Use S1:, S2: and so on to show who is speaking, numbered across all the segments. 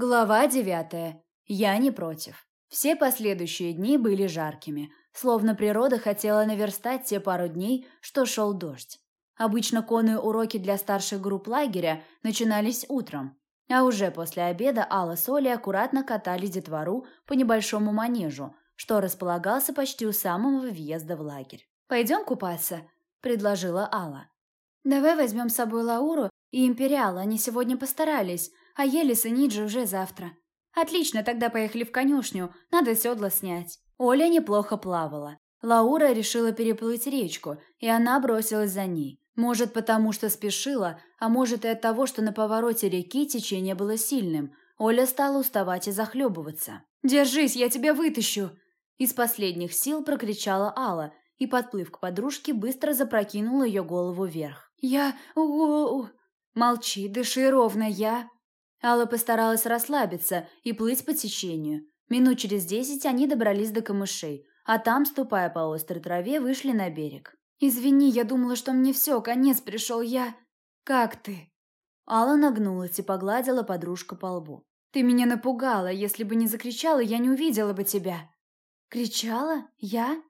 S1: Глава девятая. Я не против. Все последующие дни были жаркими, словно природа хотела наверстать те пару дней, что шел дождь. Обычно конные уроки для старших групп лагеря начинались утром, а уже после обеда Алла с Олей аккуратно катали детвору по небольшому манежу, что располагался почти у самого въезда в лагерь. «Пойдем купаться?» – предложила Алла. «Давай возьмем с собой Лауру и Империал, они сегодня постарались, а Елис и Ниджи уже завтра. Отлично, тогда поехали в конюшню, надо седла снять. Оля неплохо плавала. Лаура решила переплыть речку, и она бросилась за ней. Может, потому что спешила, а может и от того, что на повороте реки течение было сильным. Оля стала уставать и захлебываться. «Держись, я тебя вытащу!» Из последних сил прокричала Алла и, подплыв к подружке, быстро запрокинула ее голову вверх. «Я... -у, -у. Молчи, дыши ровно, я...» Алла постаралась расслабиться и плыть по течению. Минут через десять они добрались до камышей, а там, ступая по острой траве, вышли на берег. «Извини, я думала, что мне все, конец пришел, я...» «Как ты?» Алла нагнулась и погладила подружку по лбу. «Ты меня напугала, если бы не закричала, я не увидела бы тебя». «Кричала? Я?»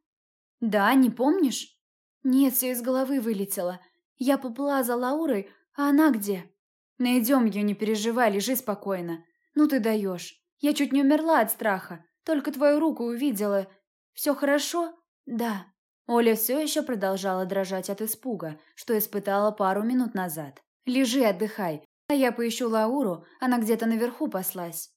S1: «Да, не помнишь?» «Нет, все из головы вылетело. Я поплыла за Лаурой, а она где?» Найдем ее, не переживай, лежи спокойно. Ну ты даешь. Я чуть не умерла от страха. Только твою руку увидела. Все хорошо? Да. Оля все еще продолжала дрожать от испуга, что испытала пару минут назад. Лежи, отдыхай, а я поищу Лауру, она где-то наверху паслась.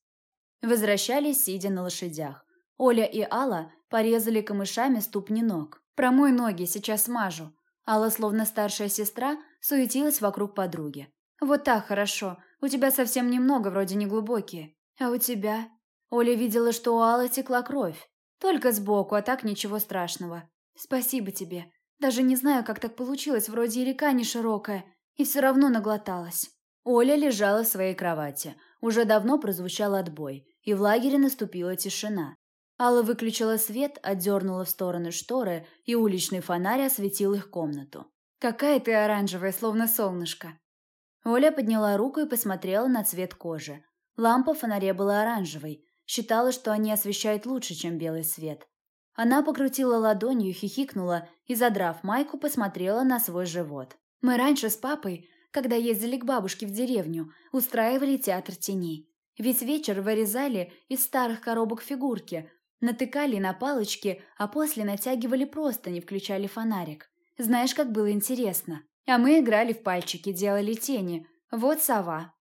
S1: Возвращались, сидя на лошадях. Оля и Алла порезали камышами ступни ног. «Промой ноги, сейчас смажу». Алла, словно старшая сестра, суетилась вокруг подруги. «Вот так хорошо. У тебя совсем немного, вроде неглубокие. А у тебя?» Оля видела, что у Аллы текла кровь. Только сбоку, а так ничего страшного. «Спасибо тебе. Даже не знаю, как так получилось, вроде и река не широкая, и все равно наглоталась». Оля лежала в своей кровати. Уже давно прозвучал отбой, и в лагере наступила тишина. Алла выключила свет, отдернула в стороны шторы, и уличный фонарь осветил их комнату. «Какая ты оранжевая, словно солнышко!» Оля подняла руку и посмотрела на цвет кожи. Лампа в фонаре была оранжевой. Считала, что они освещают лучше, чем белый свет. Она покрутила ладонью, хихикнула и, задрав майку, посмотрела на свой живот. «Мы раньше с папой, когда ездили к бабушке в деревню, устраивали театр теней. Весь вечер вырезали из старых коробок фигурки, натыкали на палочки, а после натягивали просто, не включали фонарик. Знаешь, как было интересно?» А мы играли в пальчики, делали тени. Вот сова.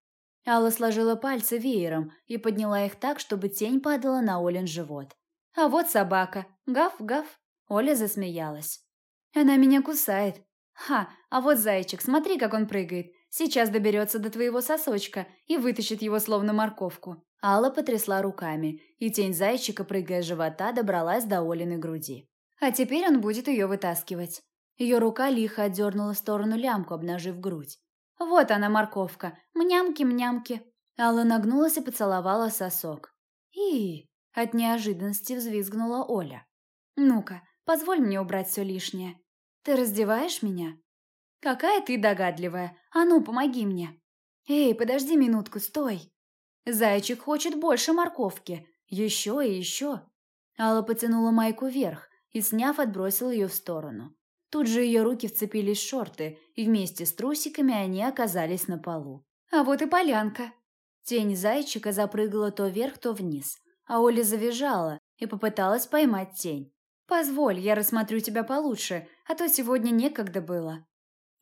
S1: Алла сложила пальцы веером и подняла их так, чтобы тень падала на Олин живот. А вот собака. Гав-гав. Оля засмеялась. Она меня кусает. Ха, а вот зайчик, смотри, как он прыгает. Сейчас доберется до твоего сосочка и вытащит его словно морковку. Алла потрясла руками, и тень зайчика, прыгая с живота, добралась до Олиной груди. А теперь он будет ее вытаскивать. Ее рука лихо отдернула сторону лямку, обнажив грудь. «Вот она, морковка! Мнямки-мнямки!» Алла нагнулась и поцеловала сосок. и От неожиданности взвизгнула Оля. «Ну-ка, позволь мне убрать все лишнее. Ты раздеваешь меня?» «Какая ты догадливая! А ну, помоги мне!» «Эй, подожди минутку, стой!» «Зайчик хочет больше морковки! Еще и еще!» Алла потянула майку вверх и, сняв, отбросила ее в сторону. Тут же ее руки вцепились в шорты, и вместе с трусиками они оказались на полу. А вот и полянка. Тень зайчика запрыгала то вверх, то вниз, а Оля завизжала и попыталась поймать тень. «Позволь, я рассмотрю тебя получше, а то сегодня некогда было».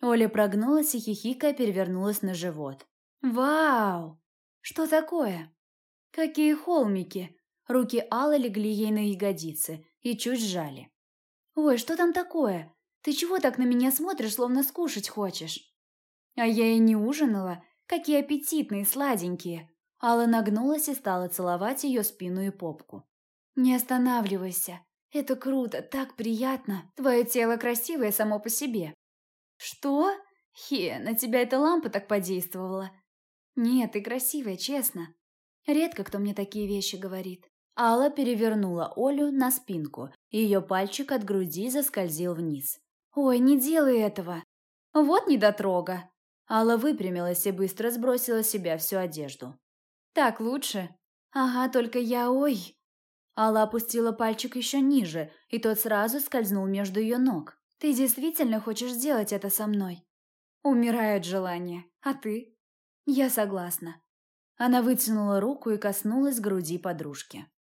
S1: Оля прогнулась и хихикая перевернулась на живот. «Вау! Что такое?» «Какие холмики!» Руки Аллы легли ей на ягодицы и чуть сжали. «Ой, что там такое? Ты чего так на меня смотришь, словно скушать хочешь?» А я и не ужинала. Какие аппетитные, сладенькие. Алла нагнулась и стала целовать ее спину и попку. «Не останавливайся. Это круто, так приятно. Твое тело красивое само по себе». «Что? Хе, на тебя эта лампа так подействовала?» «Нет, ты красивая, честно. Редко кто мне такие вещи говорит». Алла перевернула Олю на спинку, и ее пальчик от груди заскользил вниз. «Ой, не делай этого!» «Вот недотрога!» Алла выпрямилась и быстро сбросила с себя всю одежду. Так лучше? Ага, только я... Ой!» Алла опустила пальчик еще ниже, и тот сразу скользнул между ее ног. «Ты действительно хочешь сделать это со мной?» «Умираю от желания. А ты?» «Я согласна». Она вытянула руку и коснулась груди подружки.